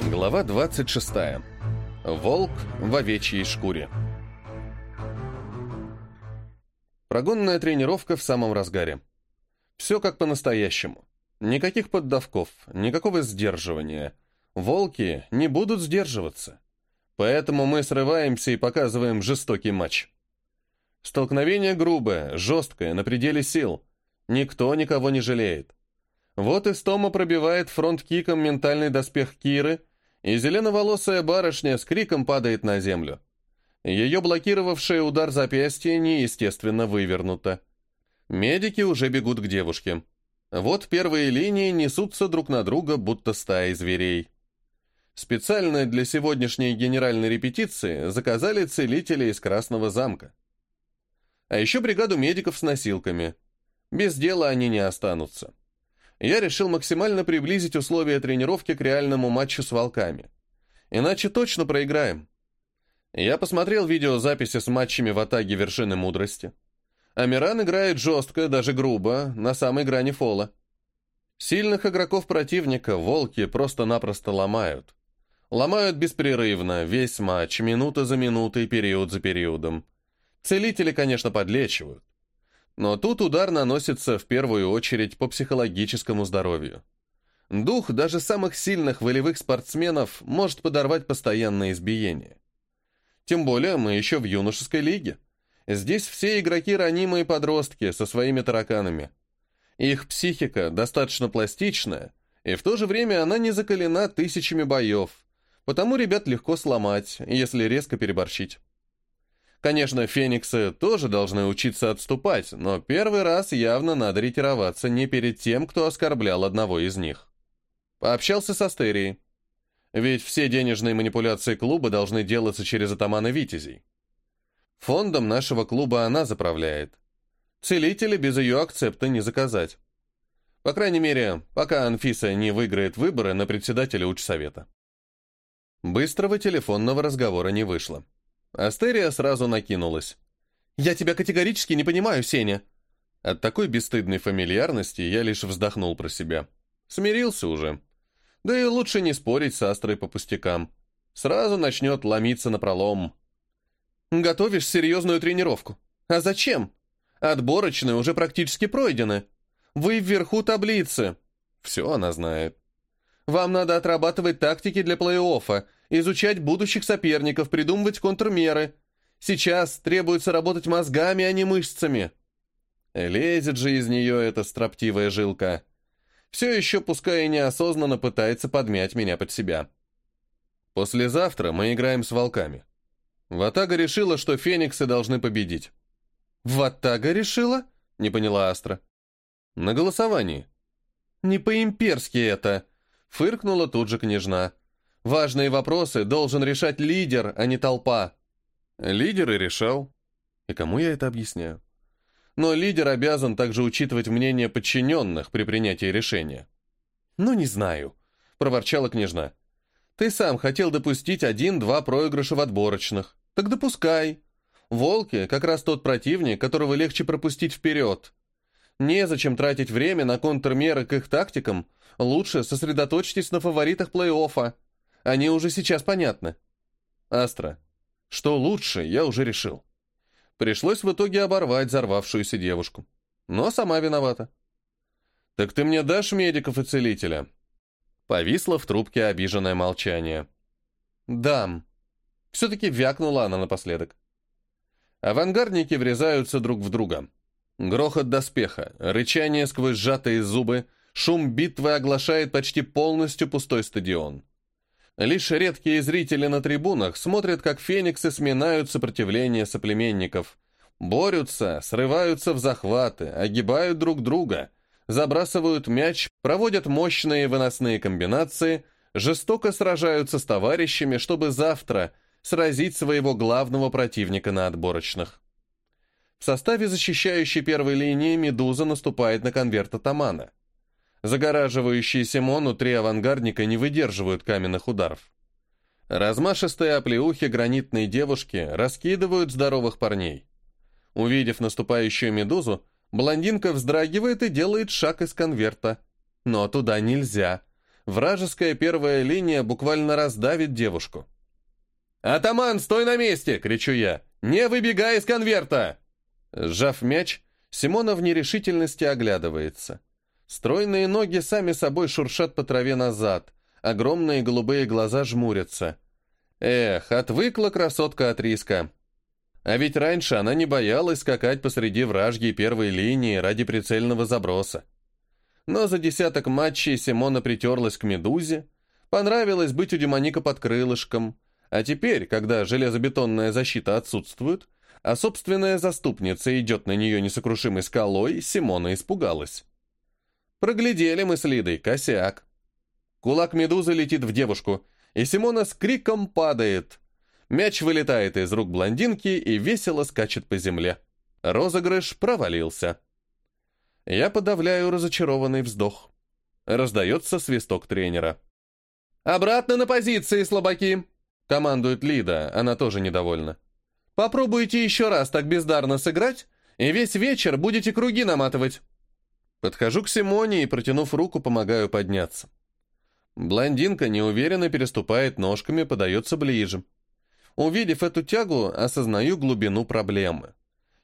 Глава 26. Волк в овечьей шкуре. Прогонная тренировка в самом разгаре. Все как по-настоящему. Никаких поддавков, никакого сдерживания. Волки не будут сдерживаться. Поэтому мы срываемся и показываем жестокий матч. Столкновение грубое, жесткое, на пределе сил. Никто никого не жалеет. Вот и Стома пробивает фронт-киком ментальный доспех Киры, и зеленоволосая барышня с криком падает на землю. Ее блокировавший удар запястья неестественно вывернуто. Медики уже бегут к девушке. Вот первые линии несутся друг на друга, будто стаи зверей. Специально для сегодняшней генеральной репетиции заказали целителя из Красного замка. А еще бригаду медиков с носилками. Без дела они не останутся я решил максимально приблизить условия тренировки к реальному матчу с волками. Иначе точно проиграем. Я посмотрел видеозаписи с матчами в Атаге Вершины Мудрости. Амиран играет жестко, даже грубо, на самой грани фола. Сильных игроков противника волки просто-напросто ломают. Ломают беспрерывно, весь матч, минута за минутой, период за периодом. Целители, конечно, подлечивают. Но тут удар наносится в первую очередь по психологическому здоровью. Дух даже самых сильных волевых спортсменов может подорвать постоянное избиение. Тем более мы еще в юношеской лиге. Здесь все игроки ранимые подростки со своими тараканами. Их психика достаточно пластичная, и в то же время она не закалена тысячами боев, потому ребят легко сломать, если резко переборщить. Конечно, фениксы тоже должны учиться отступать, но первый раз явно надо ретироваться не перед тем, кто оскорблял одного из них. Пообщался с Астерией. Ведь все денежные манипуляции клуба должны делаться через атамана Витязей. Фондом нашего клуба она заправляет. Целителя без ее акцепта не заказать. По крайней мере, пока Анфиса не выиграет выборы на председателя учсовета. Быстрого телефонного разговора не вышло. Астерия сразу накинулась. «Я тебя категорически не понимаю, Сеня!» От такой бесстыдной фамильярности я лишь вздохнул про себя. Смирился уже. Да и лучше не спорить с Астрой по пустякам. Сразу начнет ломиться на пролом. «Готовишь серьезную тренировку. А зачем? Отборочные уже практически пройдены. Вы вверху таблицы». Все она знает. «Вам надо отрабатывать тактики для плей-оффа, изучать будущих соперников, придумывать контрмеры. Сейчас требуется работать мозгами, а не мышцами. Лезет же из нее эта строптивая жилка. Все еще, пускай и неосознанно, пытается подмять меня под себя. Послезавтра мы играем с волками. Ватага решила, что фениксы должны победить. «Ватага решила?» — не поняла Астра. «На голосовании». «Не по-имперски это!» — фыркнула тут же княжна. Важные вопросы должен решать лидер, а не толпа. Лидер и решал. И кому я это объясняю? Но лидер обязан также учитывать мнение подчиненных при принятии решения. «Ну, не знаю», — проворчала княжна. «Ты сам хотел допустить один-два проигрыша в отборочных. Так допускай. Волки — как раз тот противник, которого легче пропустить вперед. Незачем тратить время на контрмеры к их тактикам. Лучше сосредоточьтесь на фаворитах плей-оффа. Они уже сейчас понятны. Астра. Что лучше, я уже решил. Пришлось в итоге оборвать взорвавшуюся девушку. Но сама виновата. «Так ты мне дашь медиков и целителя?» Повисло в трубке обиженное молчание. «Дам». Все-таки вякнула она напоследок. Авангардники врезаются друг в друга. Грохот доспеха, рычание сквозь сжатые зубы, шум битвы оглашает почти полностью пустой стадион. Лишь редкие зрители на трибунах смотрят, как фениксы сминают сопротивление соплеменников. Борются, срываются в захваты, огибают друг друга, забрасывают мяч, проводят мощные выносные комбинации, жестоко сражаются с товарищами, чтобы завтра сразить своего главного противника на отборочных. В составе защищающей первой линии «Медуза» наступает на конверт атамана – Загораживающие Симону три авангардника не выдерживают каменных ударов. Размашистые оплеухи гранитной девушки раскидывают здоровых парней. Увидев наступающую медузу, блондинка вздрагивает и делает шаг из конверта. Но туда нельзя. Вражеская первая линия буквально раздавит девушку. «Атаман, стой на месте!» — кричу я. «Не выбегай из конверта!» Сжав мяч, Симона в нерешительности оглядывается. Стройные ноги сами собой шуршат по траве назад, огромные голубые глаза жмурятся. Эх, отвыкла красотка от риска. А ведь раньше она не боялась скакать посреди вражьей первой линии ради прицельного заброса. Но за десяток матчей Симона притерлась к «Медузе», понравилось быть у демоника под крылышком, а теперь, когда железобетонная защита отсутствует, а собственная заступница идет на нее несокрушимой скалой, Симона испугалась. Проглядели мы с Лидой, косяк. Кулак медузы летит в девушку, и Симона с криком падает. Мяч вылетает из рук блондинки и весело скачет по земле. Розыгрыш провалился. Я подавляю разочарованный вздох. Раздается свисток тренера. «Обратно на позиции, слабаки!» Командует Лида, она тоже недовольна. «Попробуйте еще раз так бездарно сыграть, и весь вечер будете круги наматывать». Подхожу к Симоне и, протянув руку, помогаю подняться. Блондинка неуверенно переступает ножками, подается ближе. Увидев эту тягу, осознаю глубину проблемы.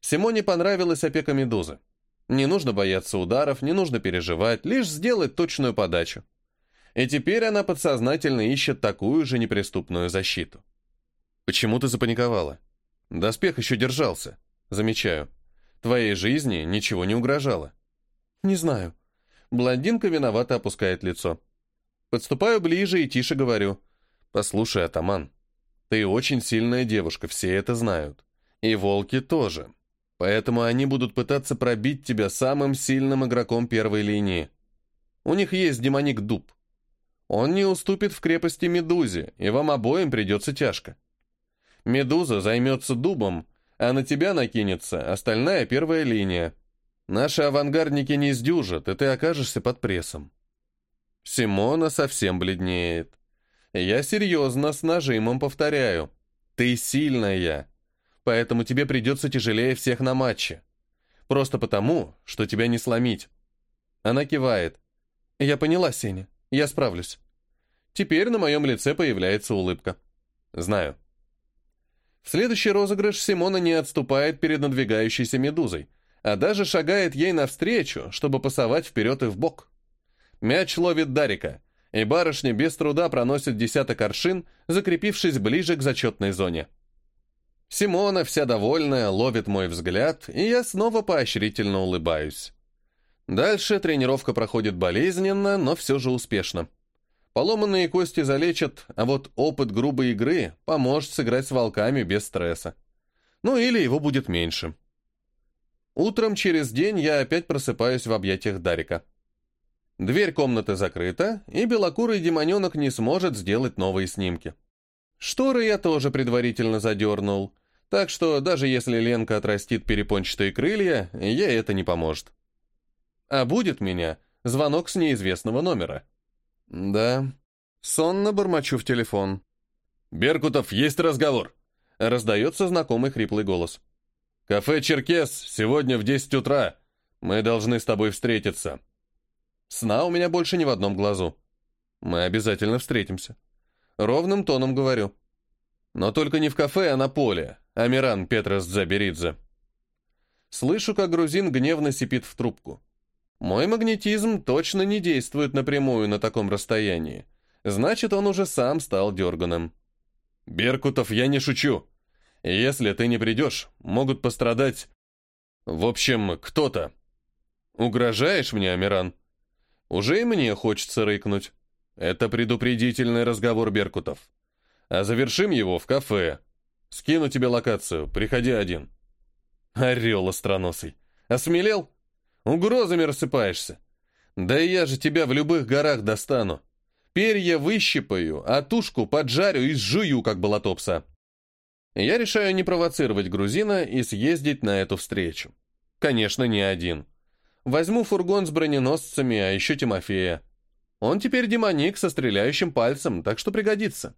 Симоне понравилась опека медузы. Не нужно бояться ударов, не нужно переживать, лишь сделать точную подачу. И теперь она подсознательно ищет такую же неприступную защиту. Почему ты запаниковала? Доспех еще держался. Замечаю. Твоей жизни ничего не угрожало. Не знаю. Блондинка виновато опускает лицо. Подступаю ближе и тише говорю. Послушай, атаман, ты очень сильная девушка, все это знают. И волки тоже. Поэтому они будут пытаться пробить тебя самым сильным игроком первой линии. У них есть демоник Дуб. Он не уступит в крепости Медузе, и вам обоим придется тяжко. Медуза займется Дубом, а на тебя накинется остальная первая линия. Наши авангардники не сдюжат, и ты окажешься под прессом. Симона совсем бледнеет. Я серьезно, с нажимом повторяю. Ты сильная поэтому тебе придется тяжелее всех на матче. Просто потому, что тебя не сломить. Она кивает. Я поняла, Сеня, я справлюсь. Теперь на моем лице появляется улыбка. Знаю. В следующий розыгрыш Симона не отступает перед надвигающейся медузой, а даже шагает ей навстречу, чтобы пасовать вперед и вбок. Мяч ловит Дарика, и барышня без труда проносит десяток аршин, закрепившись ближе к зачетной зоне. Симона, вся довольная, ловит мой взгляд, и я снова поощрительно улыбаюсь. Дальше тренировка проходит болезненно, но все же успешно. Поломанные кости залечат, а вот опыт грубой игры поможет сыграть с волками без стресса. Ну или его будет меньше. Утром через день я опять просыпаюсь в объятиях Дарика. Дверь комнаты закрыта, и белокурый демоненок не сможет сделать новые снимки. Шторы я тоже предварительно задернул, так что даже если Ленка отрастит перепончатые крылья, ей это не поможет. А будет меня звонок с неизвестного номера. Да, сонно бормочу в телефон. «Беркутов, есть разговор!» Раздается знакомый хриплый голос. «Кафе «Черкес» сегодня в 10 утра. Мы должны с тобой встретиться». Сна у меня больше ни в одном глазу. Мы обязательно встретимся. Ровным тоном говорю. Но только не в кафе, а на поле. Амиран Петрос Дзаберидзе. Слышу, как грузин гневно сипит в трубку. Мой магнетизм точно не действует напрямую на таком расстоянии. Значит, он уже сам стал дерганым. «Беркутов, я не шучу. Если ты не придешь, могут пострадать... В общем, кто-то. Угрожаешь мне, Амиран? Уже и мне хочется рыкнуть. Это предупредительный разговор Беркутов. А завершим его в кафе. Скину тебе локацию, приходи один. Орел остроносый. Осмелел? Угрозами рассыпаешься. Да я же тебя в любых горах достану. Перья выщипаю, а тушку поджарю и сжую, как болотопса. Я решаю не провоцировать грузина и съездить на эту встречу. Конечно, не один. Возьму фургон с броненосцами, а еще Тимофея. Он теперь демоник со стреляющим пальцем, так что пригодится.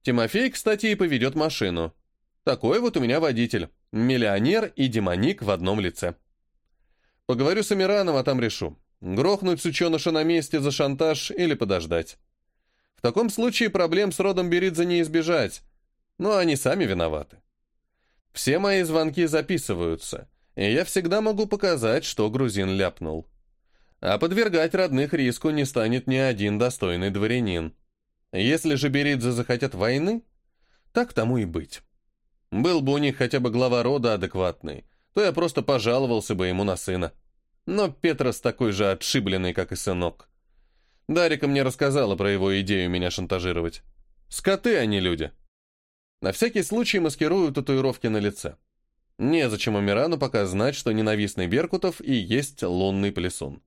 Тимофей, кстати, и поведет машину. Такой вот у меня водитель. Миллионер и демоник в одном лице. Поговорю с Амираном, а там решу. Грохнуть сученыша на месте за шантаж или подождать. В таком случае проблем с родом Беридзе не избежать, но они сами виноваты. Все мои звонки записываются, и я всегда могу показать, что грузин ляпнул. А подвергать родных риску не станет ни один достойный дворянин. Если же Беридзе захотят войны, так тому и быть. Был бы у них хотя бы глава рода адекватный, то я просто пожаловался бы ему на сына. Но Петрос такой же отшибленный, как и сынок. Дарика мне рассказала про его идею меня шантажировать. Скоты они люди. На всякий случай маскирую татуировки на лице. Незачем Амирану пока знать, что ненавистный Беркутов и есть лунный плесун.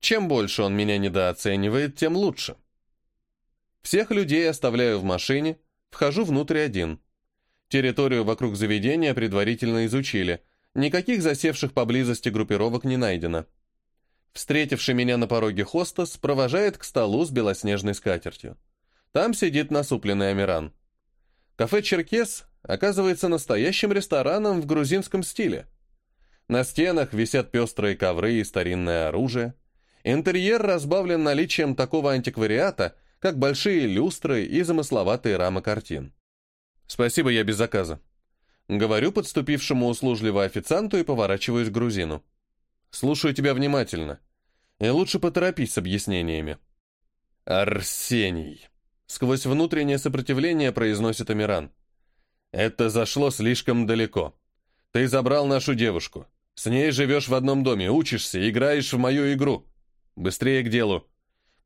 Чем больше он меня недооценивает, тем лучше. Всех людей оставляю в машине, вхожу внутрь один. Территорию вокруг заведения предварительно изучили. Никаких засевших поблизости группировок не найдено. Встретивший меня на пороге хостес провожает к столу с белоснежной скатертью. Там сидит насупленный Амиран. Кафе «Черкес» оказывается настоящим рестораном в грузинском стиле. На стенах висят пестрые ковры и старинное оружие. Интерьер разбавлен наличием такого антиквариата, как большие люстры и замысловатые рамы картин. «Спасибо, я без заказа». Говорю подступившему услужливо официанту и поворачиваюсь к грузину. «Слушаю тебя внимательно. И лучше поторопись с объяснениями». «Арсений», — сквозь внутреннее сопротивление произносит Амиран. «Это зашло слишком далеко. Ты забрал нашу девушку. С ней живешь в одном доме, учишься, играешь в мою игру. Быстрее к делу».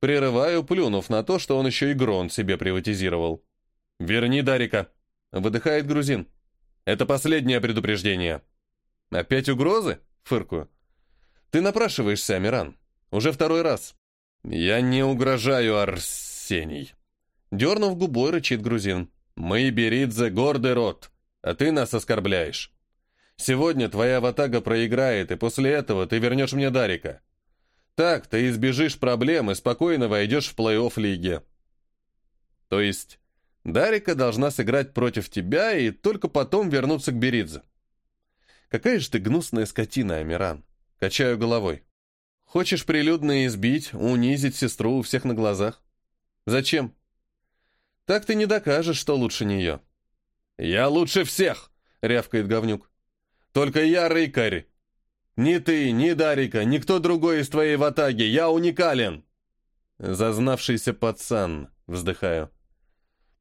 Прерываю, плюнув на то, что он еще и Грон себе приватизировал. «Верни Дарика», — выдыхает грузин. «Это последнее предупреждение». «Опять угрозы?» — фыркую. «Ты напрашиваешься, Амиран. Уже второй раз». «Я не угрожаю, Арсений». Дернув губой, рычит грузин. «Мы, Беридзе, гордый род, а ты нас оскорбляешь. Сегодня твоя ватага проиграет, и после этого ты вернешь мне Дарика. Так ты избежишь проблем и спокойно войдешь в плей-офф лиги». То есть Дарика должна сыграть против тебя и только потом вернуться к Беридзе. Какая же ты гнусная скотина, Амиран. Качаю головой. Хочешь прилюдно избить, унизить сестру у всех на глазах? Зачем? Так ты не докажешь, что лучше нее. Я лучше всех, рявкает говнюк. Только я рыкарь. Ни ты, ни Дарика, никто другой из твоей ватаги. Я уникален. Зазнавшийся пацан, вздыхаю.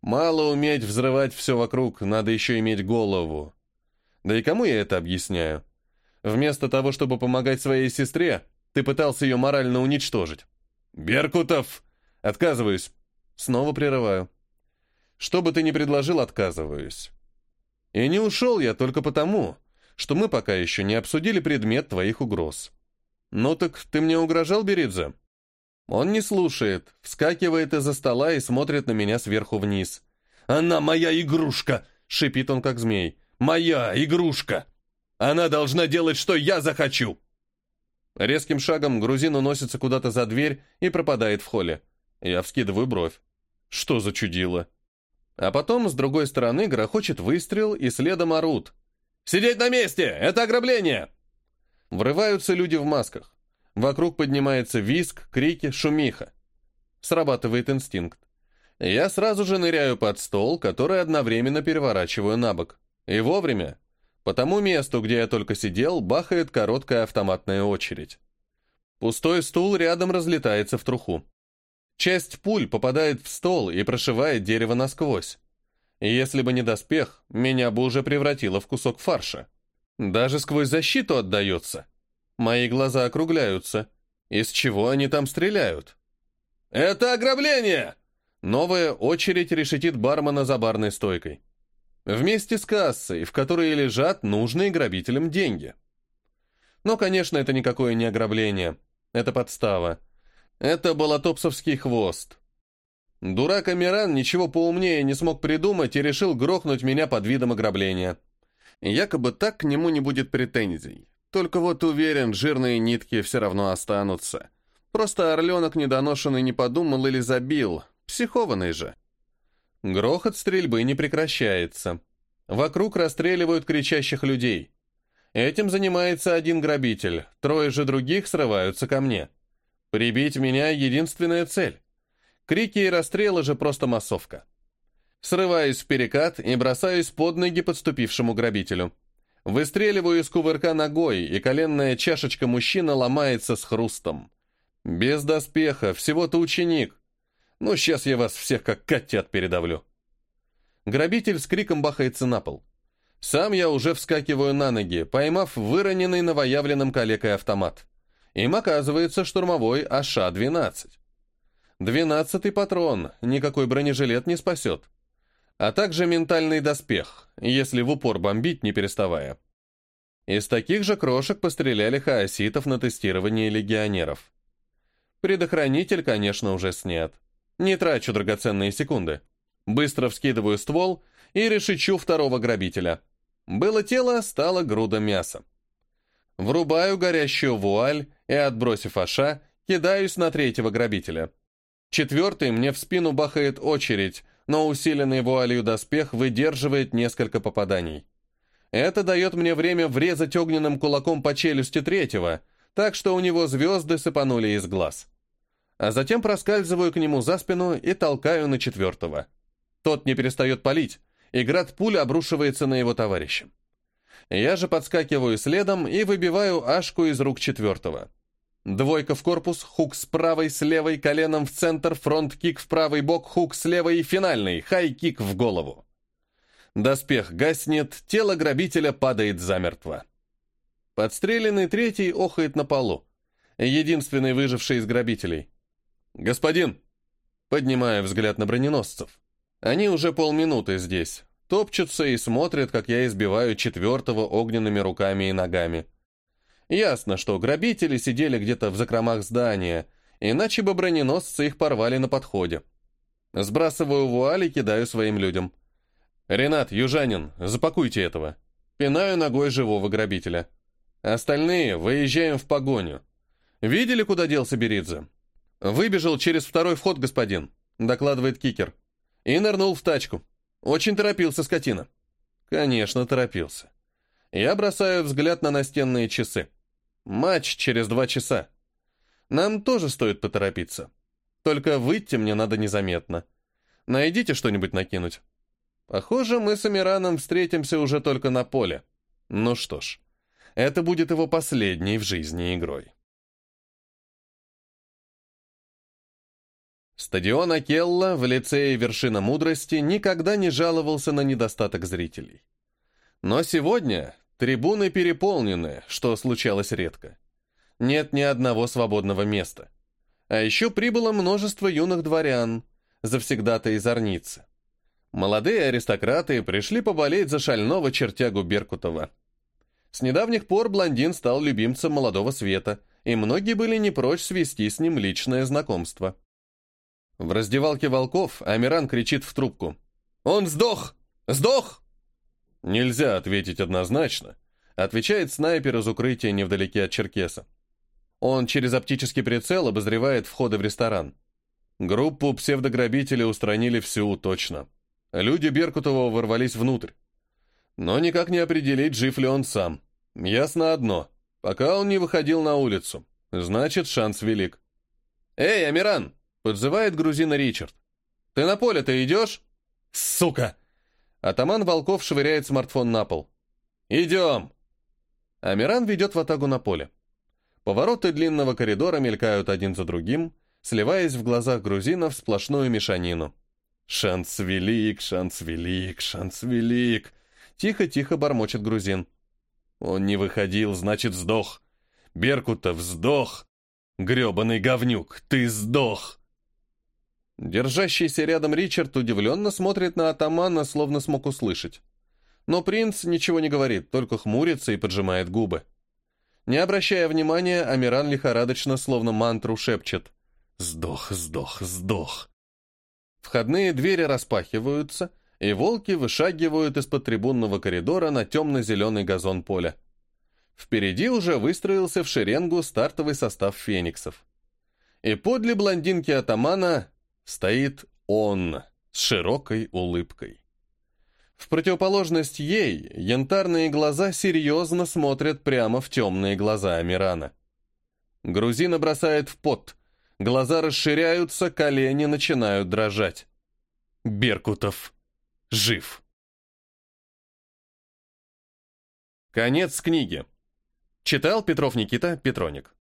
Мало уметь взрывать все вокруг, надо еще иметь голову. Да и кому я это объясняю? Вместо того, чтобы помогать своей сестре, ты пытался ее морально уничтожить. «Беркутов!» «Отказываюсь». Снова прерываю. «Что бы ты ни предложил, отказываюсь». И не ушел я только потому, что мы пока еще не обсудили предмет твоих угроз. «Ну так ты мне угрожал, Беридзе?» Он не слушает, вскакивает из-за стола и смотрит на меня сверху вниз. «Она моя игрушка!» — шипит он, как змей. «Моя игрушка! Она должна делать, что я захочу!» Резким шагом грузин уносится куда-то за дверь и пропадает в холле. Я вскидываю бровь. Что за чудило? А потом, с другой стороны, грохочет выстрел и следом орут. «Сидеть на месте! Это ограбление!» Врываются люди в масках. Вокруг поднимается виск, крики, шумиха. Срабатывает инстинкт. Я сразу же ныряю под стол, который одновременно переворачиваю на бок. И вовремя. По тому месту, где я только сидел, бахает короткая автоматная очередь. Пустой стул рядом разлетается в труху. Часть пуль попадает в стол и прошивает дерево насквозь. Если бы не доспех, меня бы уже превратило в кусок фарша. Даже сквозь защиту отдается. Мои глаза округляются. Из чего они там стреляют? «Это ограбление!» Новая очередь решетит бармена за барной стойкой. Вместе с кассой, в которой лежат нужные грабителям деньги. Но, конечно, это никакое не ограбление. Это подстава. Это болотопсовский хвост. Дурак Амиран ничего поумнее не смог придумать и решил грохнуть меня под видом ограбления. Якобы так к нему не будет претензий. Только вот уверен, жирные нитки все равно останутся. Просто орленок недоношенный не подумал или забил. Психованный же. Грохот стрельбы не прекращается. Вокруг расстреливают кричащих людей. Этим занимается один грабитель, трое же других срываются ко мне. Прибить меня — единственная цель. Крики и расстрелы же просто массовка. Срываюсь в перекат и бросаюсь под ноги подступившему грабителю. Выстреливаю из кувырка ногой, и коленная чашечка мужчины ломается с хрустом. Без доспеха, всего-то ученик. Ну, сейчас я вас всех как котят передавлю. Грабитель с криком бахается на пол. Сам я уже вскакиваю на ноги, поймав выроненный новоявленным калекой автомат. Им оказывается штурмовой АШ-12. Двенадцатый патрон, никакой бронежилет не спасет. А также ментальный доспех, если в упор бомбить, не переставая. Из таких же крошек постреляли хаоситов на тестировании легионеров. Предохранитель, конечно, уже снят. Не трачу драгоценные секунды. Быстро вскидываю ствол и решечу второго грабителя. Было тело, стало груда мяса. Врубаю горящую вуаль и, отбросив аша, кидаюсь на третьего грабителя. Четвертый мне в спину бахает очередь, но усиленный вуалью доспех выдерживает несколько попаданий. Это дает мне время врезать огненным кулаком по челюсти третьего, так что у него звезды сыпанули из глаз. А затем проскальзываю к нему за спину и толкаю на четвертого. Тот не перестает палить, и град пуль обрушивается на его товарища. Я же подскакиваю следом и выбиваю ашку из рук четвертого. Двойка в корпус, хук с правой, с левой, коленом в центр, фронт-кик в правый бок, хук с левой и финальный, хай-кик в голову. Доспех гаснет, тело грабителя падает замертво. Подстреленный третий охает на полу. Единственный выживший из грабителей. «Господин!» Поднимаю взгляд на броненосцев. Они уже полминуты здесь. Топчутся и смотрят, как я избиваю четвертого огненными руками и ногами. Ясно, что грабители сидели где-то в закромах здания, иначе бы броненосцы их порвали на подходе. Сбрасываю вуаль и кидаю своим людям. «Ренат, южанин, запакуйте этого». Пинаю ногой живого грабителя. Остальные выезжаем в погоню. Видели, куда делся Беридзе? Выбежал через второй вход, господин, докладывает кикер. И нырнул в тачку. Очень торопился скотина. Конечно, торопился. Я бросаю взгляд на настенные часы. Матч через два часа. Нам тоже стоит поторопиться. Только выйти мне надо незаметно. Найдите что-нибудь накинуть. Похоже, мы с Амираном встретимся уже только на поле. Ну что ж, это будет его последней в жизни игрой. Стадион Акелла в лицее Вершина Мудрости никогда не жаловался на недостаток зрителей. Но сегодня трибуны переполнены, что случалось редко. Нет ни одного свободного места. А еще прибыло множество юных дворян, завсегда-то из Орницы. Молодые аристократы пришли поболеть за шального чертягу Беркутова. С недавних пор блондин стал любимцем молодого света, и многие были не прочь свести с ним личное знакомство. В раздевалке волков Амиран кричит в трубку. «Он сдох! Сдох!» «Нельзя ответить однозначно», — отвечает снайпер из укрытия невдалеке от Черкеса. Он через оптический прицел обозревает входы в ресторан. Группу псевдограбителей устранили всю, точно. Люди Беркутова ворвались внутрь. Но никак не определить, жив ли он сам. Ясно одно. Пока он не выходил на улицу. Значит, шанс велик. «Эй, Амиран!» Подзывает грузина Ричард. «Ты на поле-то идешь?» «Сука!» Атаман Волков швыряет смартфон на пол. «Идем!» Амиран ведет в атаку на поле. Повороты длинного коридора мелькают один за другим, сливаясь в глазах грузинов в сплошную мешанину. «Шанс велик, шанс велик, шанс велик!» Тихо-тихо бормочет грузин. «Он не выходил, значит, сдох. Беркутов сдох. Гребаный говнюк, ты сдох!» Держащийся рядом Ричард удивленно смотрит на атамана, словно смог услышать. Но принц ничего не говорит, только хмурится и поджимает губы. Не обращая внимания, Амиран лихорадочно, словно мантру, шепчет. «Сдох, сдох, сдох!» Входные двери распахиваются, и волки вышагивают из-под трибунного коридора на темно-зеленый газон поля. Впереди уже выстроился в шеренгу стартовый состав фениксов. И подле блондинки атамана стоит он с широкой улыбкой. В противоположность ей, янтарные глаза серьезно смотрят прямо в темные глаза Амирана. Грузина бросает в пот. Глаза расширяются, колени начинают дрожать. Беркутов жив. Конец книги. Читал Петров Никита Петроник.